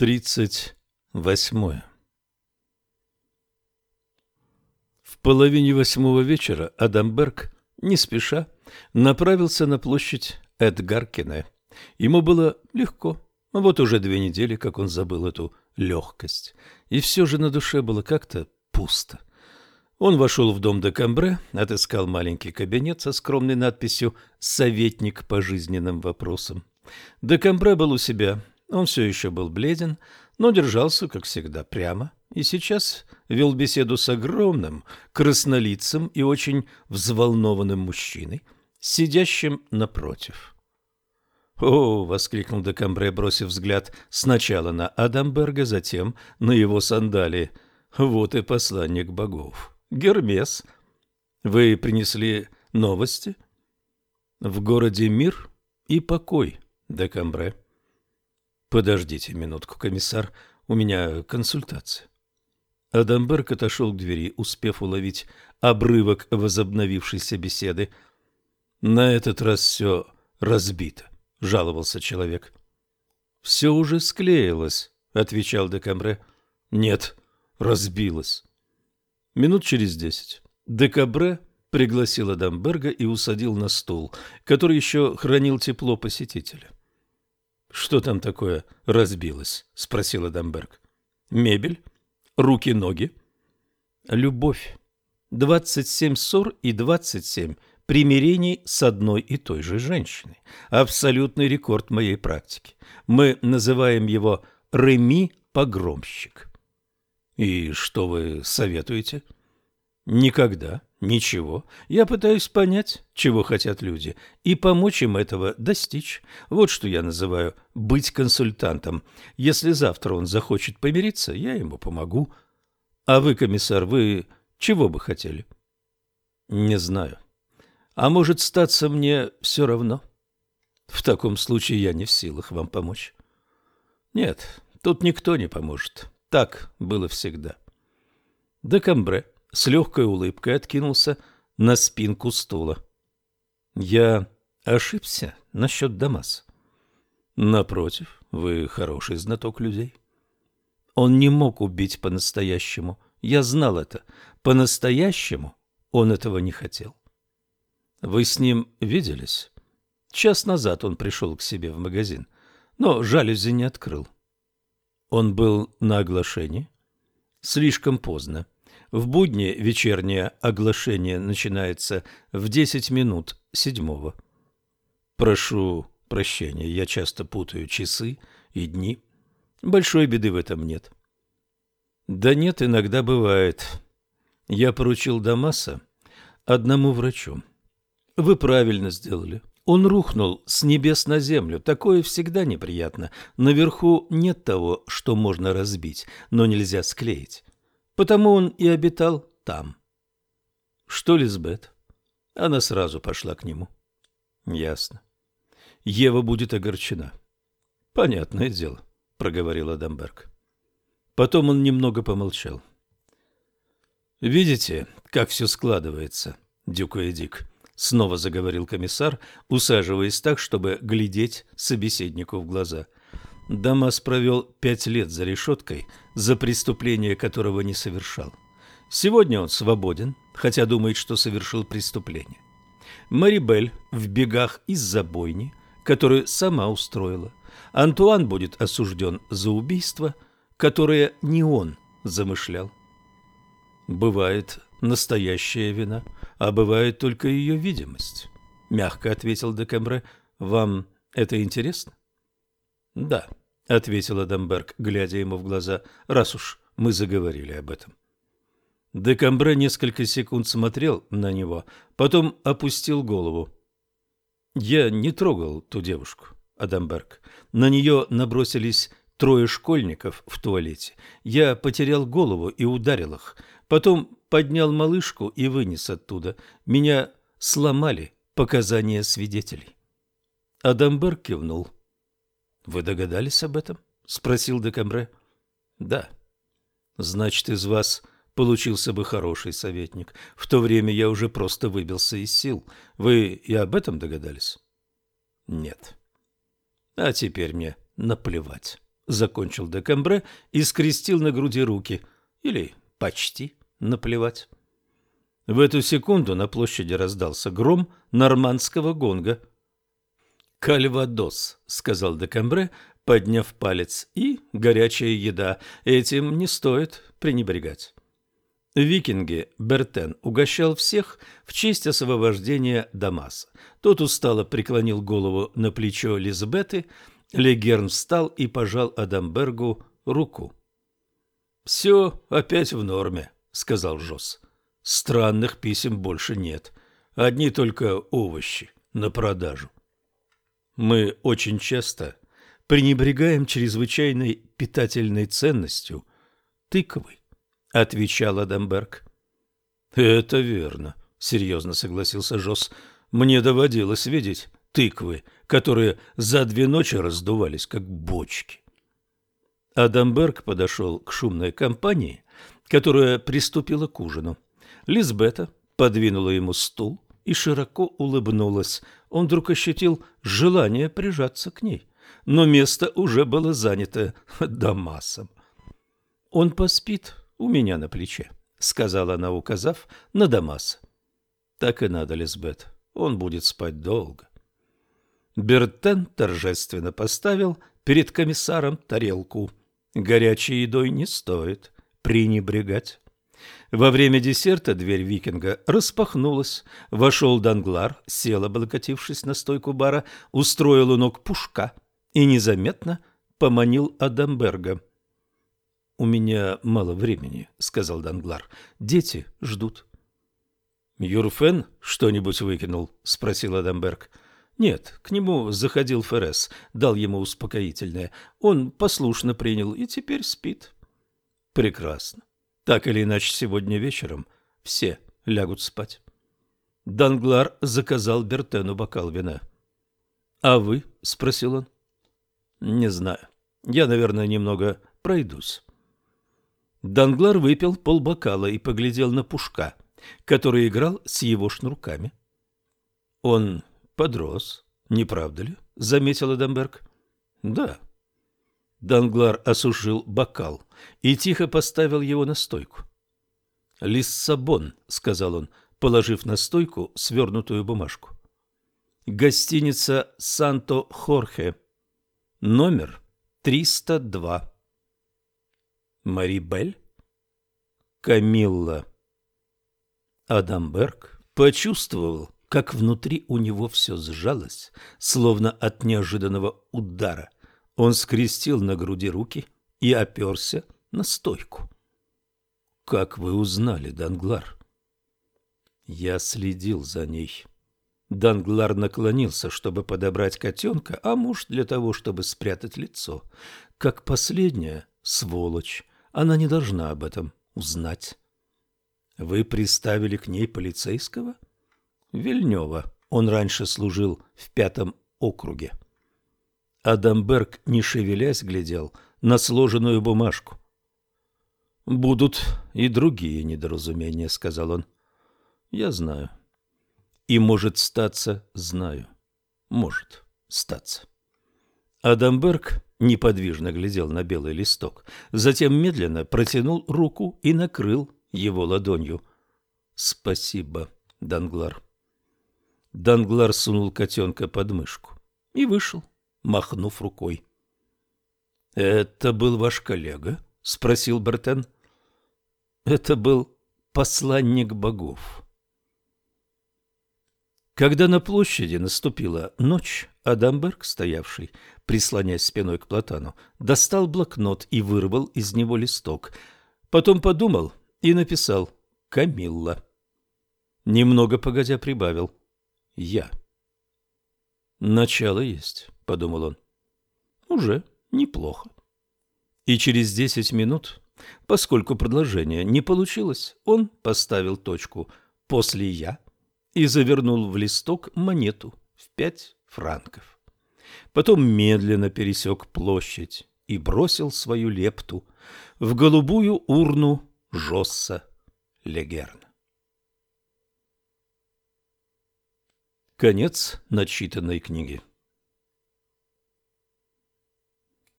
Тридцать восьмое. В половине восьмого вечера Адамберг, не спеша, направился на площадь Эдгаркине. Ему было легко. Вот уже две недели, как он забыл эту легкость. И все же на душе было как-то пусто. Он вошел в дом де Камбре, отыскал маленький кабинет со скромной надписью «Советник по жизненным вопросам». Де Камбре был у себя он все еще был бледен, но держался, как всегда, прямо, и сейчас вел беседу с огромным, краснолицым и очень взволнованным мужчиной, сидящим напротив. «О!» — воскликнул Декамбре, бросив взгляд сначала на Адамберга, затем на его сандалии. «Вот и посланник богов. Гермес. Вы принесли новости?» «В городе мир и покой, Декамбре». Подождите минутку, комиссар, у меня консультация. Адамберг отошел к двери, успев уловить обрывок возобновившейся беседы. На этот раз все разбито, жаловался человек. Все уже склеилось, отвечал Декамбре. Нет, разбилось. Минут через десять Декабре пригласил Адамберга и усадил на стул, который еще хранил тепло посетителя. Что там такое разбилось? спросил Адамберг. Мебель? Руки-ноги? Любовь. Двадцать семь ссор и двадцать семь примирений с одной и той же женщиной. Абсолютный рекорд моей практики. Мы называем его Реми-погромщик. И что вы советуете? Никогда. Ничего. Я пытаюсь понять, чего хотят люди, и помочь им этого достичь. Вот что я называю быть консультантом. Если завтра он захочет помириться, я ему помогу. А вы, комиссар, вы чего бы хотели? Не знаю. А может, статься мне все равно? В таком случае я не в силах вам помочь. Нет, тут никто не поможет. Так было всегда. Декамбре с легкой улыбкой откинулся на спинку стула. «Я ошибся насчет Дамаса?» «Напротив, вы хороший знаток людей». Он не мог убить по-настоящему. Я знал это. По-настоящему он этого не хотел. Вы с ним виделись? Час назад он пришел к себе в магазин, но жалюзи не открыл. Он был на оглашении? Слишком поздно. В будни вечернее оглашение начинается в десять минут седьмого. Прошу прощения, я часто путаю часы и дни. Большой беды в этом нет. Да нет, иногда бывает. Я поручил Дамаса одному врачу. Вы правильно сделали. Он рухнул с небес на землю. Такое всегда неприятно. Наверху нет того, что можно разбить, но нельзя склеить. Потому он и обитал там. Что Лизбет? Она сразу пошла к нему. Ясно. Ева будет огорчена. Понятное дело, проговорил Адамберг. Потом он немного помолчал. Видите, как все складывается, Дюка и Дик, снова заговорил комиссар, усаживаясь так, чтобы глядеть собеседнику в глаза – Дамас провел пять лет за решеткой, за преступление которого не совершал. Сегодня он свободен, хотя думает, что совершил преступление. Марибель в бегах из-за бойни, которую сама устроила. Антуан будет осужден за убийство, которое не он замышлял. Бывает настоящая вина, а бывает только ее видимость. Мягко ответил Декамбре. Вам это интересно? Да ответил Адамберг, глядя ему в глаза, раз уж мы заговорили об этом. Декамбре несколько секунд смотрел на него, потом опустил голову. Я не трогал ту девушку, Адамберг. На нее набросились трое школьников в туалете. Я потерял голову и ударил их. Потом поднял малышку и вынес оттуда. Меня сломали показания свидетелей. Адамберг кивнул. Вы догадались об этом? спросил Декамбре. Да. Значит, из вас получился бы хороший советник. В то время я уже просто выбился из сил. Вы и об этом догадались? Нет. А теперь мне наплевать, закончил Декамбре и скрестил на груди руки. Или почти наплевать. В эту секунду на площади раздался гром нормандского гонга. «Кальвадос», — сказал Декамбре, подняв палец, — «и горячая еда. Этим не стоит пренебрегать». Викинги Бертен угощал всех в честь освобождения Дамаса. Тот устало преклонил голову на плечо Лизбеты, Легерн встал и пожал Адамбергу руку. «Все опять в норме», — сказал Жос. «Странных писем больше нет. Одни только овощи на продажу». Мы очень часто пренебрегаем чрезвычайной питательной ценностью тыквы. — отвечал Адамберг. «Это верно», — серьезно согласился Жос. «Мне доводилось видеть тыквы, которые за две ночи раздувались, как бочки». Адамберг подошел к шумной компании, которая приступила к ужину. Лизбета подвинула ему стул и широко улыбнулась. Он вдруг ощутил желание прижаться к ней, но место уже было занято Дамасом. Он поспит у меня на плече, — сказала она, указав на Дамас. — Так и надо, Лизбет, он будет спать долго. Бертен торжественно поставил перед комиссаром тарелку. Горячей едой не стоит пренебрегать. Во время десерта дверь викинга распахнулась. Вошел Данглар, сел, облокотившись на стойку бара, устроил у ног пушка и незаметно поманил Адамберга. «У меня мало времени», — сказал Данглар. «Дети ждут». «Юрфен что-нибудь выкинул?» — спросил Адамберг. «Нет, к нему заходил Феррес, дал ему успокоительное. Он послушно принял и теперь спит». «Прекрасно. Так или иначе, сегодня вечером все лягут спать». Данглар заказал Бертену бокал вина. «А вы?» — спросил он. «Не знаю. Я, наверное, немного пройдусь». Данглар выпил полбокала и поглядел на Пушка, который играл с его шнурками. «Он подрос, не правда ли?» — заметил Эдамберг. «Да». Данглар осушил бокал и тихо поставил его на стойку. «Лиссабон», — сказал он, положив на стойку свернутую бумажку. «Гостиница Санто-Хорхе. Номер 302». Марибель? Камилла. Адамберг почувствовал, как внутри у него все сжалось, словно от неожиданного удара. Он скрестил на груди руки и оперся на стойку. «Как вы узнали, Данглар?» «Я следил за ней». Данглар наклонился, чтобы подобрать котенка, а муж для того, чтобы спрятать лицо. Как последняя сволочь, она не должна об этом узнать. Вы приставили к ней полицейского? Вильнева. Он раньше служил в пятом округе. Адамберг, не шевелясь, глядел на сложенную бумажку. «Будут и другие недоразумения», — сказал он. «Я знаю. И может статься, знаю. Может статься». Адамберг неподвижно глядел на белый листок, затем медленно протянул руку и накрыл его ладонью. «Спасибо, Данглар». Данглар сунул котенка под мышку и вышел, махнув рукой. «Это был ваш коллега?» — спросил Бертен. «Это был посланник богов». Когда на площади наступила ночь, Адамберг, стоявший, прислонясь спиной к платану, достал блокнот и вырвал из него листок. Потом подумал и написал «Камилла». Немного погодя прибавил «Я». «Начало есть», — подумал он. «Уже неплохо». И через десять минут, поскольку предложение не получилось, он поставил точку после «я» и завернул в листок монету в пять франков. Потом медленно пересек площадь и бросил свою лепту в голубую урну Жосса Легерна. Конец начитанной книги.